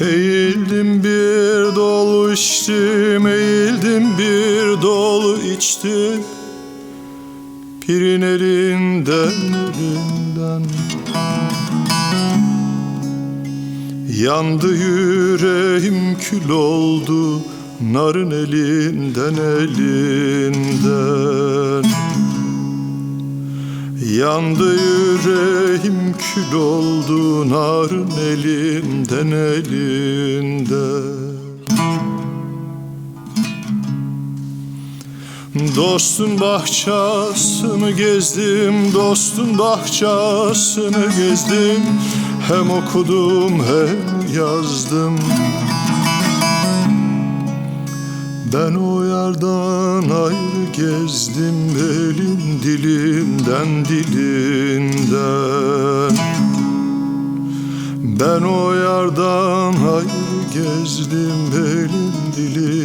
Eğildim bir dolu içtim, eğildim bir dolu içtim. Pirin elinden elinden. Yandı yüreğim kül oldu Narın elinden elinden Yandı yüreğim kül oldu Narın elinden elinden Dostun bahçesini gezdim, dostun bahçesini gezdim. Hem okudum hem yazdım Ben o yardan ayrı gezdim Elin dilinden dilinden. Ben o yardan ayrı gezdim Elin dilinden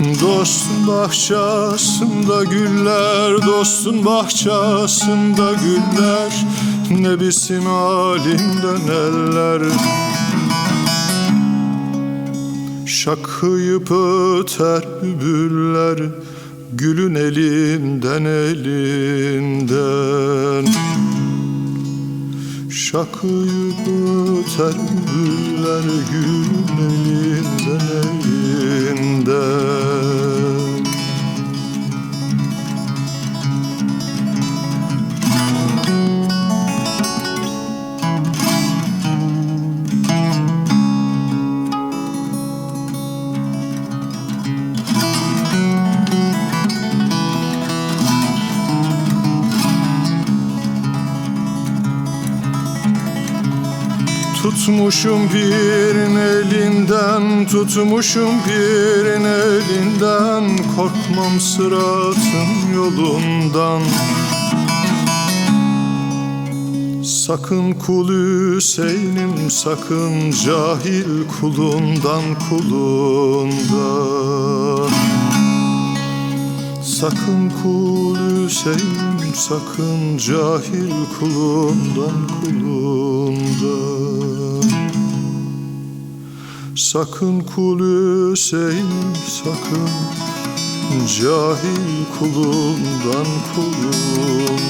Dostun bahçesinde güller, dostun bahçesinde güller. Ne bilsin halimden eller Şakıyıp öter bülbüller Gülün elinden elinden. Şakıyıp öter bülbüller Gülün elinden elinden Tutmuşum birin elinden, tutmuşum birin elinden. Korkmam sıratın yolundan. Sakın kul Hüseyin'im sakın cahil kulundan kulundan. Sakın kul Hüseyin sakın cahil kulundan kulundan Sakın kul Hüseyin sakın cahil kulundan kulundan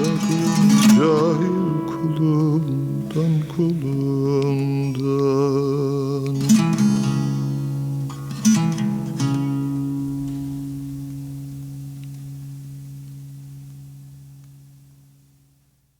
Cahil kulundan kulundan